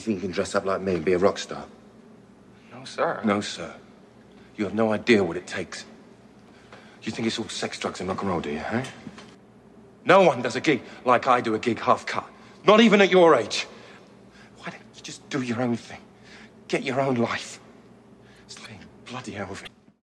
You think you can dress up like me and be a rock star? No, sir. No, sir. You have no idea what it takes. You think it's all sex, drugs, and rock and roll, do you, eh? No one does a gig like I do a gig half cut. Not even at your age. Why don't you just do your own thing? Get your own life. It's like bloody hell of.